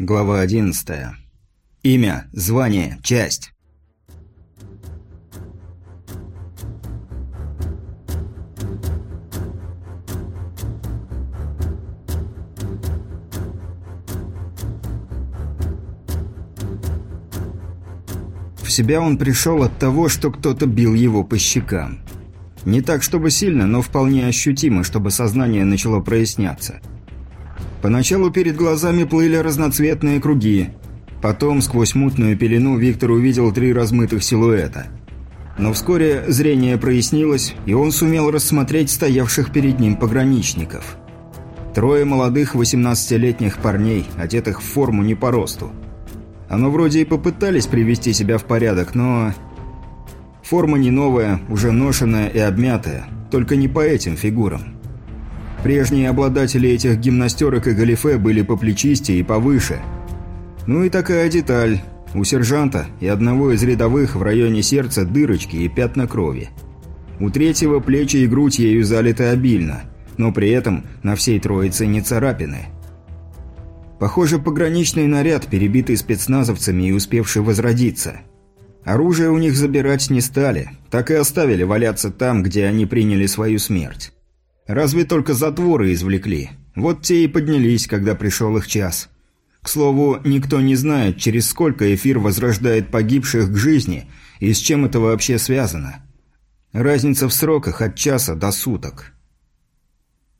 Глава 11. Имя, звание, часть. В себя он пришел от того, что кто-то бил его по щекам. Не так, чтобы сильно, но вполне ощутимо, чтобы сознание начало проясняться. Поначалу перед глазами плыли разноцветные круги. Потом, сквозь мутную пелену, Виктор увидел три размытых силуэта. Но вскоре зрение прояснилось, и он сумел рассмотреть стоявших перед ним пограничников. Трое молодых 18-летних парней, одетых в форму не по росту. Оно вроде и попытались привести себя в порядок, но... Форма не новая, уже ношенная и обмятая, только не по этим фигурам. Прежние обладатели этих гимнастерок и галифе были поплечистее и повыше. Ну и такая деталь. У сержанта и одного из рядовых в районе сердца дырочки и пятна крови. У третьего плечи и грудь ею залиты обильно, но при этом на всей троице не царапины. Похоже, пограничный наряд, перебитый спецназовцами и успевший возродиться. Оружие у них забирать не стали, так и оставили валяться там, где они приняли свою смерть. Разве только затворы извлекли. Вот те и поднялись, когда пришел их час. К слову, никто не знает, через сколько эфир возрождает погибших к жизни и с чем это вообще связано. Разница в сроках от часа до суток.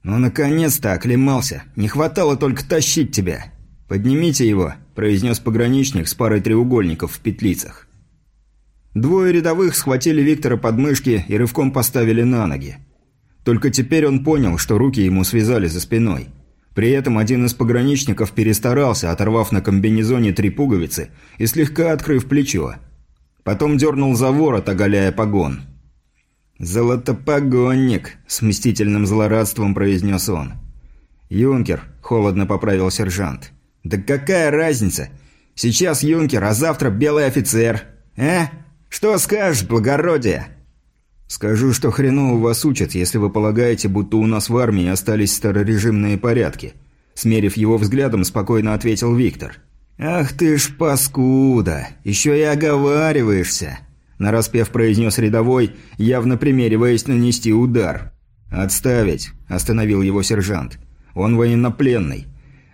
«Ну, наконец-то оклемался. Не хватало только тащить тебя. Поднимите его», – произнес пограничник с парой треугольников в петлицах. Двое рядовых схватили Виктора под мышки и рывком поставили на ноги. Только теперь он понял, что руки ему связали за спиной. При этом один из пограничников перестарался, оторвав на комбинезоне три пуговицы и слегка открыв плечо. Потом дернул за ворот, оголяя погон. «Золотопогонник», – с мстительным злорадством произнес он. «Юнкер», – холодно поправил сержант. «Да какая разница? Сейчас юнкер, а завтра белый офицер. Э? Что скажешь, благородие?» «Скажу, что хреново вас учат, если вы полагаете, будто у нас в армии остались старорежимные порядки», смерив его взглядом, спокойно ответил Виктор. «Ах ты ж паскуда! Еще и оговариваешься!» Нараспев произнес рядовой, явно примериваясь нанести удар. «Отставить!» – остановил его сержант. «Он военнопленный.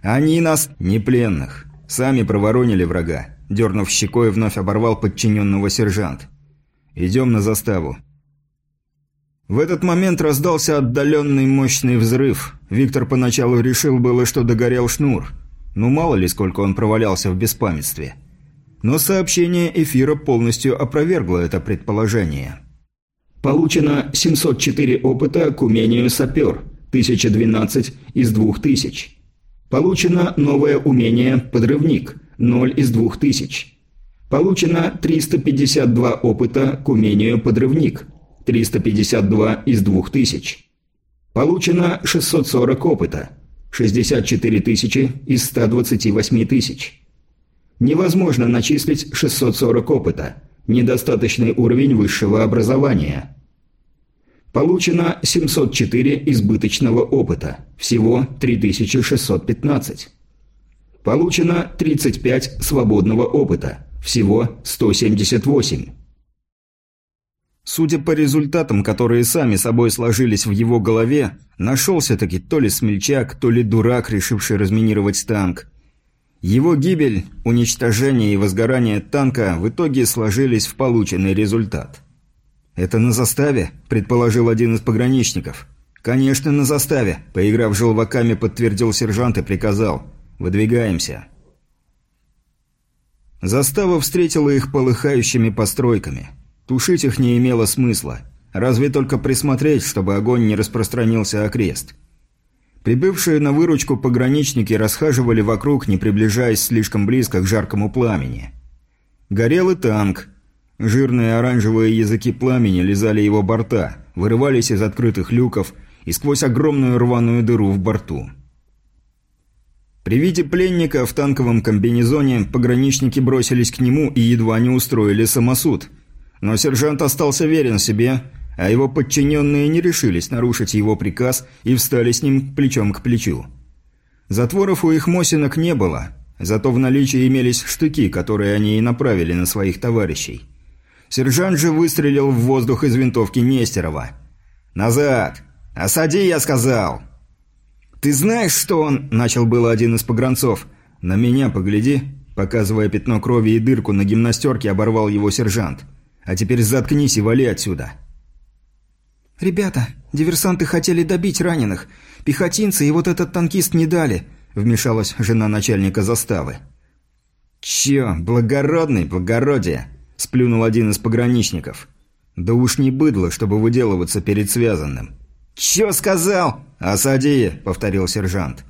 Они нас не пленных. Сами проворонили врага». Дернув щекой, вновь оборвал подчиненного сержант. «Идем на заставу. В этот момент раздался отдаленный мощный взрыв. Виктор поначалу решил было, что догорел шнур. Ну мало ли, сколько он провалялся в беспамятстве. Но сообщение эфира полностью опровергло это предположение. Получено 704 опыта к умению сапер, 1012 из 2000. Получено новое умение подрывник, 0 из 2000. Получено 352 опыта к умению подрывник, 352 из 2000. Получено 640 опыта, 64 тысячи из 128 тысяч. Невозможно начислить 640 опыта, недостаточный уровень высшего образования. Получено 704 избыточного опыта, всего 3615. Получено 35 свободного опыта, всего 178. Судя по результатам, которые сами собой сложились в его голове, нашелся-таки то ли смельчак, то ли дурак, решивший разминировать танк. Его гибель, уничтожение и возгорание танка в итоге сложились в полученный результат. «Это на заставе?» – предположил один из пограничников. «Конечно, на заставе», – поиграв желваками, подтвердил сержант и приказал. «Выдвигаемся». Застава встретила их полыхающими постройками – Тушить их не имело смысла. Разве только присмотреть, чтобы огонь не распространился окрест. Прибывшие на выручку пограничники расхаживали вокруг, не приближаясь слишком близко к жаркому пламени. Горел и танк. Жирные оранжевые языки пламени лизали его борта, вырывались из открытых люков и сквозь огромную рваную дыру в борту. При виде пленника в танковом комбинезоне пограничники бросились к нему и едва не устроили самосуд – но сержант остался верен себе, а его подчиненные не решились нарушить его приказ и встали с ним плечом к плечу. Затворов у их Мосинок не было, Зато в наличии имелись штыки, которые они и направили на своих товарищей. Сержант же выстрелил в воздух из винтовки Нестерова. «Назад! Осади, я сказал!» «Ты знаешь, что он...» – начал было один из погранцов. «На меня погляди!» – показывая пятно крови и дырку на гимнастерке, оборвал его сержант. «А теперь заткнись и вали отсюда!» «Ребята, диверсанты хотели добить раненых. Пехотинцы и вот этот танкист не дали», – вмешалась жена начальника заставы. «Чё, благородный, благородие!» – сплюнул один из пограничников. «Да уж не быдло, чтобы выделываться перед связанным». «Чё сказал?» «Осади!» – повторил сержант.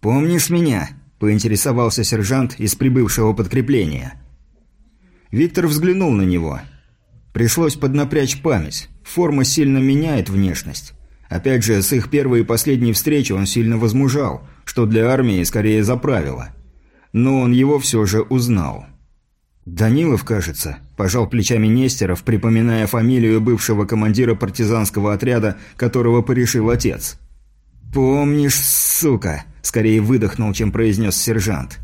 «Помнишь меня?» – поинтересовался сержант из прибывшего подкрепления. Виктор взглянул на него. Пришлось поднапрячь память. Форма сильно меняет внешность. Опять же, с их первой и последней встречи он сильно возмужал, что для армии скорее за правило. Но он его все же узнал. «Данилов, кажется», – пожал плечами Нестеров, припоминая фамилию бывшего командира партизанского отряда, которого порешил отец. «Помнишь, сука!» – скорее выдохнул, чем произнес сержант.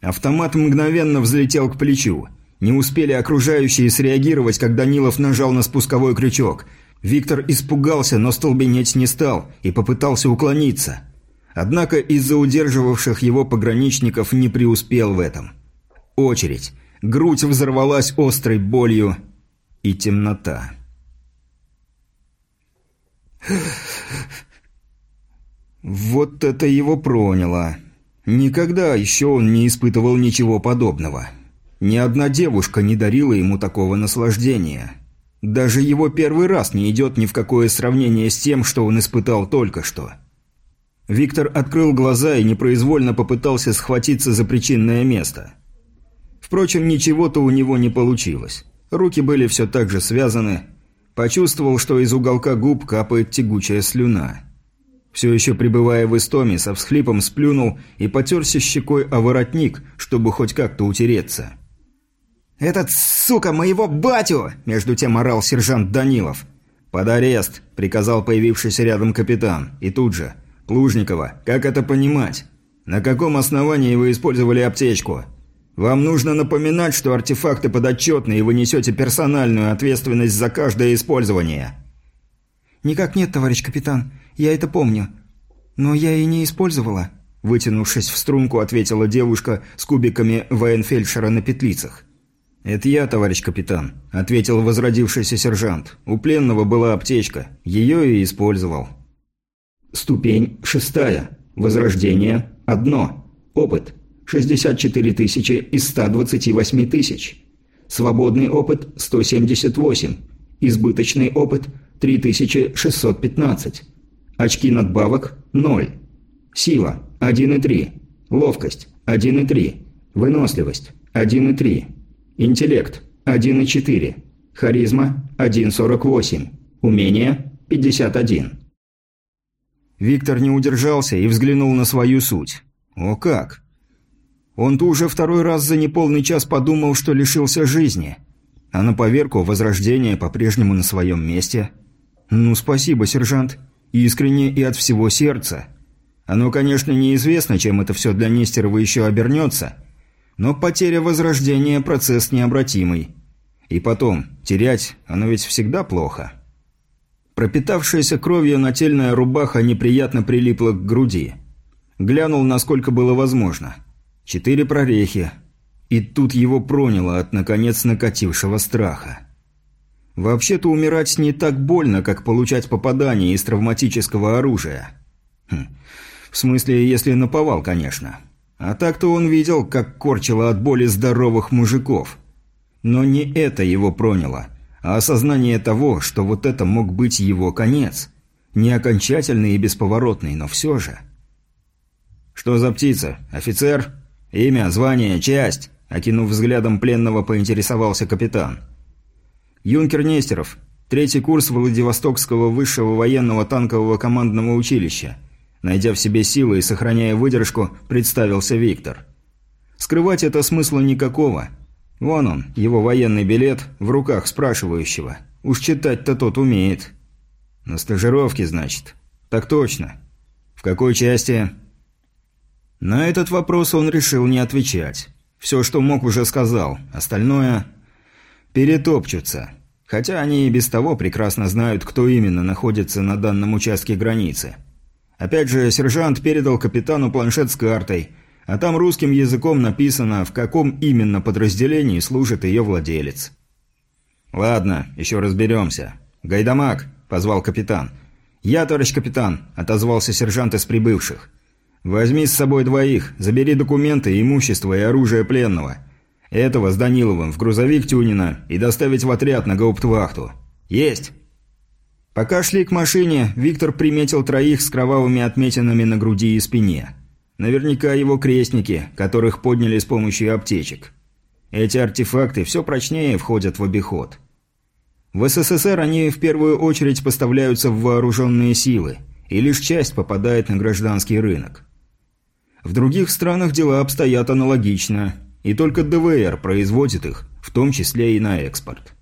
Автомат мгновенно взлетел к плечу. Не успели окружающие среагировать, как Данилов нажал на спусковой крючок. Виктор испугался, но столбенеть не стал и попытался уклониться. Однако из-за удерживавших его пограничников не преуспел в этом. Очередь. Грудь взорвалась острой болью и темнота. Вот это его проняло. Никогда еще он не испытывал ничего подобного. Ни одна девушка не дарила ему такого наслаждения. Даже его первый раз не идет ни в какое сравнение с тем, что он испытал только что. Виктор открыл глаза и непроизвольно попытался схватиться за причинное место. Впрочем, ничего-то у него не получилось. Руки были все так же связаны. Почувствовал, что из уголка губ капает тягучая слюна. Все еще пребывая в истоме, со всхлипом сплюнул и потерся щекой о воротник, чтобы хоть как-то утереться. «Этот, сука, моего батю!» – между тем орал сержант Данилов. «Под арест!» – приказал появившийся рядом капитан. И тут же. «Плужникова, как это понимать? На каком основании вы использовали аптечку? Вам нужно напоминать, что артефакты подотчетны, и вы несете персональную ответственность за каждое использование». «Никак нет, товарищ капитан. Я это помню. Но я и не использовала», – вытянувшись в струнку, ответила девушка с кубиками военфельдшера на петлицах. «Это я, товарищ капитан», – ответил возродившийся сержант. «У пленного была аптечка. Ее и использовал». Ступень шестая. Возрождение – одно. Опыт – 64 тысячи из 128 тысяч. Свободный опыт – 178. Избыточный опыт – 3615. Очки надбавок – 0. Сила – 1,3. Ловкость – 1,3. Выносливость – 1,3. Интеллект – 1,4. Харизма – 1,48. Умение – 51. Виктор не удержался и взглянул на свою суть. О как! Он-то уже второй раз за неполный час подумал, что лишился жизни. А на поверку возрождение по-прежнему на своем месте. Ну, спасибо, сержант. Искренне и от всего сердца. Оно, конечно, неизвестно, чем это все для Нестерова еще обернется – но потеря возрождения – процесс необратимый. И потом, терять – оно ведь всегда плохо. Пропитавшаяся кровью нательная рубаха неприятно прилипла к груди. Глянул, насколько было возможно. Четыре прорехи. И тут его проняло от, наконец, накатившего страха. Вообще-то умирать не так больно, как получать попадание из травматического оружия. Хм. В смысле, если наповал, конечно. А так-то он видел, как корчило от боли здоровых мужиков. Но не это его проняло, а осознание того, что вот это мог быть его конец. Не окончательный и бесповоротный, но все же. «Что за птица? Офицер? Имя, звание, часть?» Окинув взглядом пленного, поинтересовался капитан. «Юнкер Нестеров. Третий курс Владивостокского высшего военного танкового командного училища. Найдя в себе силы и сохраняя выдержку, представился Виктор. Скрывать это смысла никакого. Вон он, его военный билет, в руках спрашивающего. Уж читать-то тот умеет. На стажировке, значит. Так точно. В какой части? На этот вопрос он решил не отвечать. Все, что мог, уже сказал. Остальное... перетопчутся. Хотя они и без того прекрасно знают, кто именно находится на данном участке границы. Опять же, сержант передал капитану планшет с картой, а там русским языком написано, в каком именно подразделении служит ее владелец. «Ладно, еще разберемся. Гайдамак!» – позвал капитан. «Я, товарищ капитан!» – отозвался сержант из прибывших. «Возьми с собой двоих, забери документы, имущество и оружие пленного. Этого с Даниловым в грузовик Тюнина и доставить в отряд на гауптвахту. Есть!» Пока шли к машине, Виктор приметил троих с кровавыми отметинами на груди и спине. Наверняка его крестники, которых подняли с помощью аптечек. Эти артефакты все прочнее входят в обиход. В СССР они в первую очередь поставляются в вооруженные силы, и лишь часть попадает на гражданский рынок. В других странах дела обстоят аналогично, и только ДВР производит их, в том числе и на экспорт.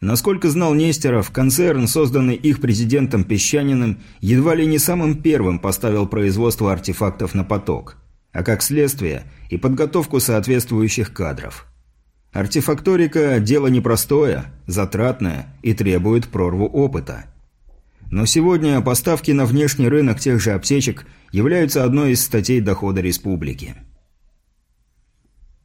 Насколько знал Нестеров, концерн, созданный их президентом Песчаниным, едва ли не самым первым поставил производство артефактов на поток, а как следствие и подготовку соответствующих кадров. Артефакторика – дело непростое, затратное и требует прорву опыта. Но сегодня поставки на внешний рынок тех же аптечек являются одной из статей дохода республики.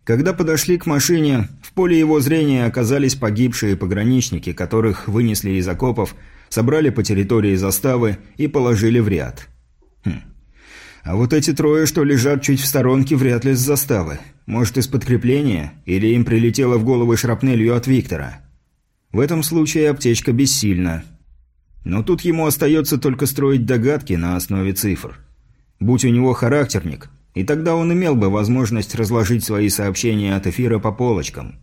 Когда подошли к машине, в поле его зрения оказались погибшие пограничники, которых вынесли из окопов, собрали по территории заставы и положили в ряд. Хм. А вот эти трое, что лежат чуть в сторонке, вряд ли с заставы. Может, из подкрепления? Или им прилетело в голову шрапнелью от Виктора? В этом случае аптечка бессильна. Но тут ему остается только строить догадки на основе цифр. Будь у него характерник, и тогда он имел бы возможность разложить свои сообщения от эфира по полочкам.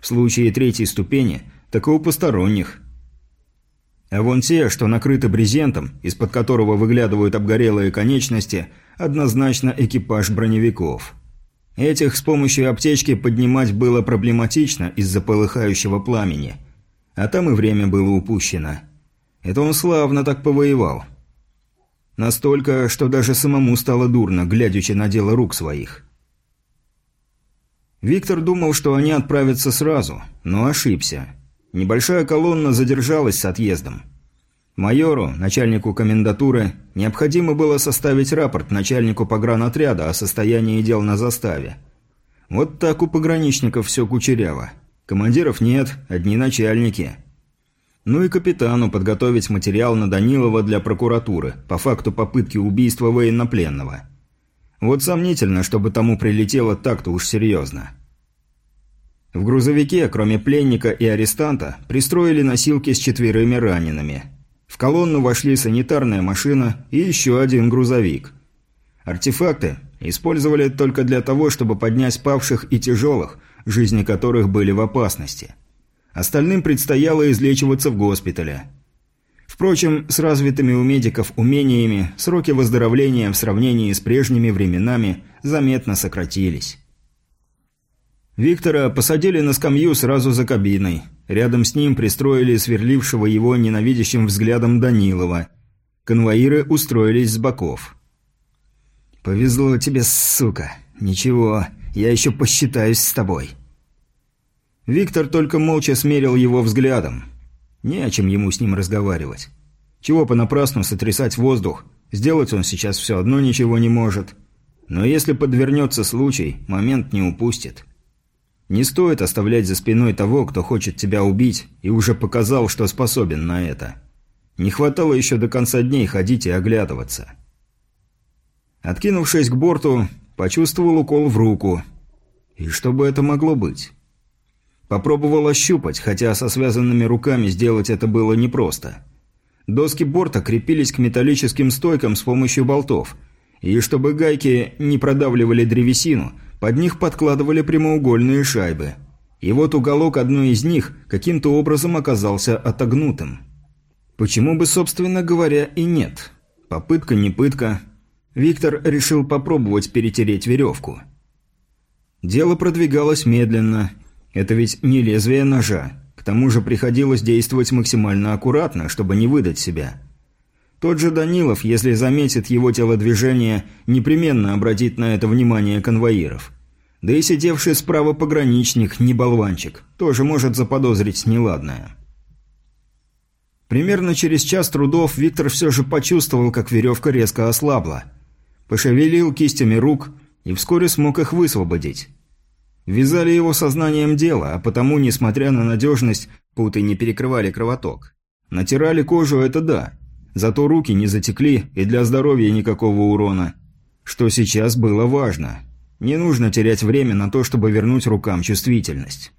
В случае третьей ступени, так и у посторонних. А вон те, что накрыты брезентом, из-под которого выглядывают обгорелые конечности, однозначно экипаж броневиков. Этих с помощью аптечки поднимать было проблематично из-за полыхающего пламени. А там и время было упущено. Это он славно так повоевал. Настолько, что даже самому стало дурно, глядячи на дело рук своих. Виктор думал, что они отправятся сразу, но ошибся. Небольшая колонна задержалась с отъездом. Майору, начальнику комендатуры, необходимо было составить рапорт начальнику погранотряда о состоянии дел на заставе. Вот так у пограничников все кучеряво. Командиров нет, одни начальники – ну и капитану подготовить материал на Данилова для прокуратуры по факту попытки убийства военнопленного. Вот сомнительно, чтобы тому прилетело так-то уж серьезно. В грузовике, кроме пленника и арестанта, пристроили носилки с четверыми ранеными. В колонну вошли санитарная машина и еще один грузовик. Артефакты использовали только для того, чтобы поднять павших и тяжелых, жизни которых были в опасности – Остальным предстояло излечиваться в госпитале. Впрочем, с развитыми у медиков умениями сроки выздоровления в сравнении с прежними временами заметно сократились. Виктора посадили на скамью сразу за кабиной. Рядом с ним пристроили сверлившего его ненавидящим взглядом Данилова. Конвоиры устроились с боков. «Повезло тебе, сука. Ничего, я еще посчитаюсь с тобой». Виктор только молча смерил его взглядом. Не о чем ему с ним разговаривать. Чего понапрасну сотрясать воздух? Сделать он сейчас все одно ничего не может. Но если подвернется случай, момент не упустит. Не стоит оставлять за спиной того, кто хочет тебя убить, и уже показал, что способен на это. Не хватало еще до конца дней ходить и оглядываться. Откинувшись к борту, почувствовал укол в руку. И что бы это могло быть? Попробовал ощупать, хотя со связанными руками сделать это было непросто. Доски борта крепились к металлическим стойкам с помощью болтов, и чтобы гайки не продавливали древесину, под них подкладывали прямоугольные шайбы. И вот уголок одной из них каким-то образом оказался отогнутым. Почему бы, собственно говоря, и нет? Попытка не пытка. Виктор решил попробовать перетереть веревку. Дело продвигалось медленно, это ведь не лезвие ножа. К тому же приходилось действовать максимально аккуратно, чтобы не выдать себя. Тот же Данилов, если заметит его телодвижение, непременно обратит на это внимание конвоиров. Да и сидевший справа пограничник, не болванчик, тоже может заподозрить неладное. Примерно через час трудов Виктор все же почувствовал, как веревка резко ослабла. Пошевелил кистями рук и вскоре смог их высвободить. Вязали его сознанием дела, а потому, несмотря на надежность, путы не перекрывали кровоток. Натирали кожу – это да. Зато руки не затекли и для здоровья никакого урона. Что сейчас было важно. Не нужно терять время на то, чтобы вернуть рукам чувствительность.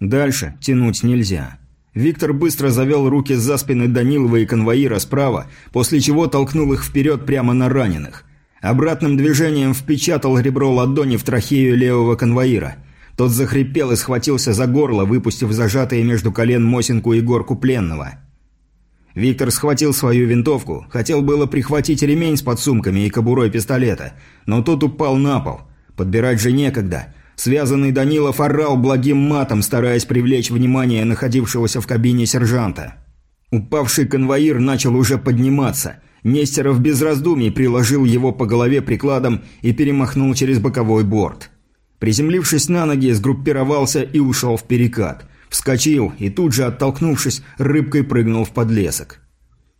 Дальше тянуть нельзя. Виктор быстро завел руки за спины Данилова и конвоира справа, после чего толкнул их вперед прямо на раненых. Обратным движением впечатал ребро ладони в трахею левого конвоира. Тот захрипел и схватился за горло, выпустив зажатые между колен Мосинку и горку пленного. Виктор схватил свою винтовку, хотел было прихватить ремень с подсумками и кобурой пистолета, но тот упал на пол. Подбирать же некогда – Связанный Данилов орал благим матом, стараясь привлечь внимание находившегося в кабине сержанта. Упавший конвоир начал уже подниматься. Нестеров без раздумий приложил его по голове прикладом и перемахнул через боковой борт. Приземлившись на ноги, сгруппировался и ушел в перекат. Вскочил и тут же, оттолкнувшись, рыбкой прыгнул в подлесок.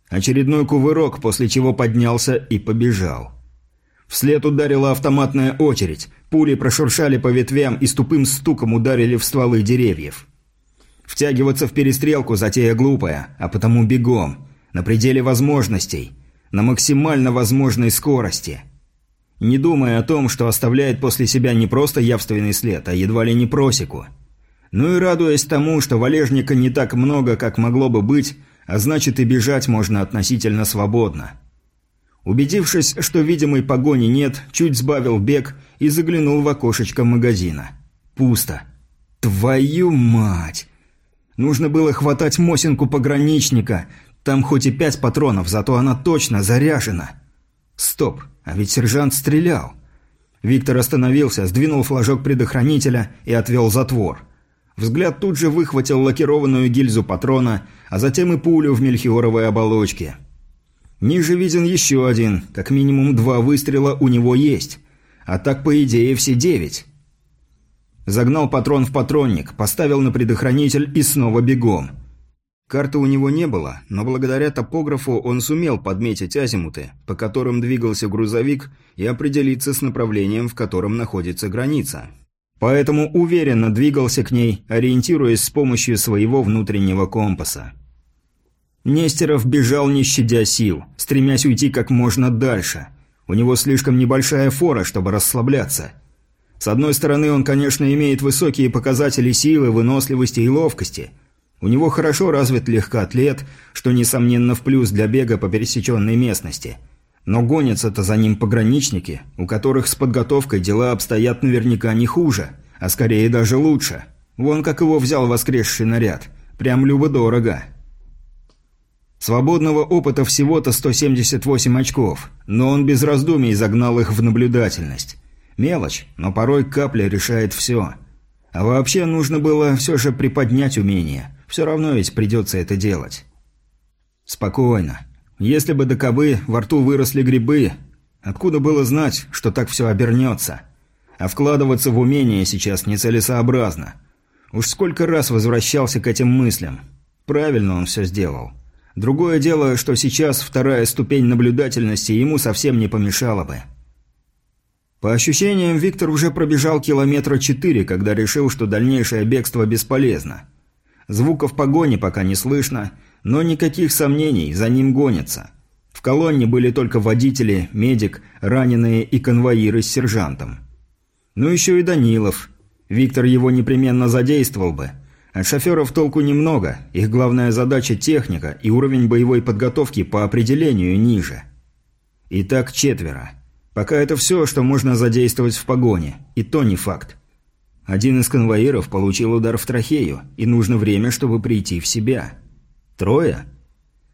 Очередной кувырок, после чего поднялся и побежал. Вслед ударила автоматная очередь. Пули прошуршали по ветвям и с тупым стуком ударили в стволы деревьев. Втягиваться в перестрелку затея глупая, а потому бегом, на пределе возможностей, на максимально возможной скорости. Не думая о том, что оставляет после себя не просто явственный след, а едва ли не просеку. Ну и радуясь тому, что валежника не так много, как могло бы быть, а значит и бежать можно относительно свободно. Убедившись, что видимой погони нет, чуть сбавил бег и заглянул в окошечко магазина. Пусто. Твою мать! Нужно было хватать Мосинку пограничника. Там хоть и пять патронов, зато она точно заряжена. Стоп, а ведь сержант стрелял. Виктор остановился, сдвинул флажок предохранителя и отвел затвор. Взгляд тут же выхватил лакированную гильзу патрона, а затем и пулю в мельхиоровой оболочке. Ниже виден еще один, как минимум два выстрела у него есть. А так, по идее, все девять. Загнал патрон в патронник, поставил на предохранитель и снова бегом. Карты у него не было, но благодаря топографу он сумел подметить азимуты, по которым двигался грузовик, и определиться с направлением, в котором находится граница. Поэтому уверенно двигался к ней, ориентируясь с помощью своего внутреннего компаса. Нестеров бежал не щадя сил, стремясь уйти как можно дальше. У него слишком небольшая фора, чтобы расслабляться. С одной стороны, он, конечно, имеет высокие показатели силы, выносливости и ловкости. У него хорошо развит легкоатлет, что, несомненно, в плюс для бега по пересеченной местности. Но гонятся-то за ним пограничники, у которых с подготовкой дела обстоят наверняка не хуже, а скорее даже лучше. Вон как его взял воскресший наряд. Прям любо-дорого. Свободного опыта всего-то 178 очков, но он без раздумий загнал их в наблюдательность. Мелочь, но порой капля решает все. А вообще нужно было все же приподнять умение. Все равно ведь придется это делать. Спокойно. Если бы до кобы во рту выросли грибы, откуда было знать, что так все обернется? А вкладываться в умение сейчас нецелесообразно. Уж сколько раз возвращался к этим мыслям. Правильно он все сделал. Другое дело, что сейчас вторая ступень наблюдательности ему совсем не помешала бы. По ощущениям, Виктор уже пробежал километра четыре, когда решил, что дальнейшее бегство бесполезно. Звуков погони пока не слышно, но никаких сомнений, за ним гонятся. В колонне были только водители, медик, раненые и конвоиры с сержантом. Ну еще и Данилов. Виктор его непременно задействовал бы – от шоферов толку немного, их главная задача – техника, и уровень боевой подготовки по определению ниже. Итак, четверо. Пока это все, что можно задействовать в погоне, и то не факт. Один из конвоиров получил удар в трахею, и нужно время, чтобы прийти в себя. Трое?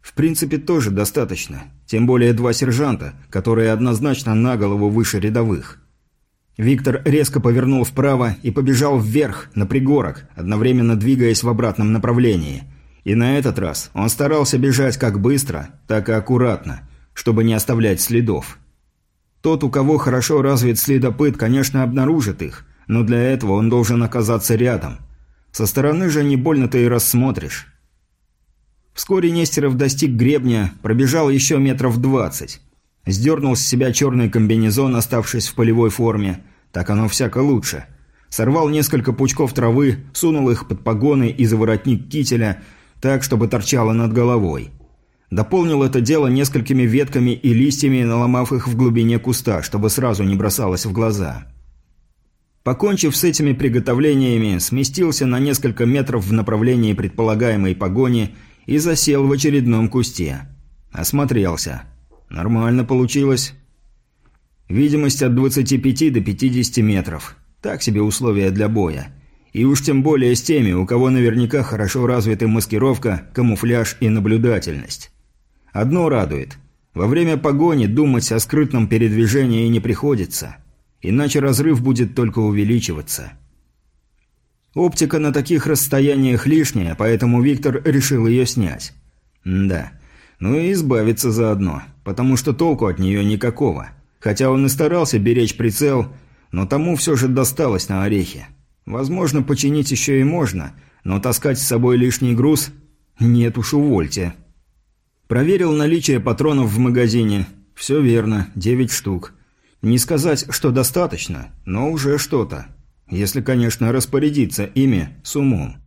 В принципе, тоже достаточно, тем более два сержанта, которые однозначно на голову выше рядовых. Виктор резко повернул вправо и побежал вверх, на пригорок, одновременно двигаясь в обратном направлении. И на этот раз он старался бежать как быстро, так и аккуратно, чтобы не оставлять следов. Тот, у кого хорошо развит следопыт, конечно, обнаружит их, но для этого он должен оказаться рядом. Со стороны же не больно-то и рассмотришь. Вскоре Нестеров достиг гребня, пробежал еще метров двадцать. Сдернул с себя черный комбинезон, оставшись в полевой форме. Так оно всяко лучше. Сорвал несколько пучков травы, сунул их под погоны и за воротник кителя, так, чтобы торчало над головой. Дополнил это дело несколькими ветками и листьями, наломав их в глубине куста, чтобы сразу не бросалось в глаза. Покончив с этими приготовлениями, сместился на несколько метров в направлении предполагаемой погони и засел в очередном кусте. Осмотрелся. Нормально получилось. Видимость от 25 до 50 метров. Так себе условия для боя. И уж тем более с теми, у кого наверняка хорошо развиты маскировка, камуфляж и наблюдательность. Одно радует. Во время погони думать о скрытном передвижении не приходится. Иначе разрыв будет только увеличиваться. Оптика на таких расстояниях лишняя, поэтому Виктор решил ее снять. Да. Ну и избавиться заодно, потому что толку от нее никакого. Хотя он и старался беречь прицел, но тому все же досталось на орехи. Возможно, починить еще и можно, но таскать с собой лишний груз – нет уж, увольте. Проверил наличие патронов в магазине. Все верно, 9 штук. Не сказать, что достаточно, но уже что-то. Если, конечно, распорядиться ими с умом.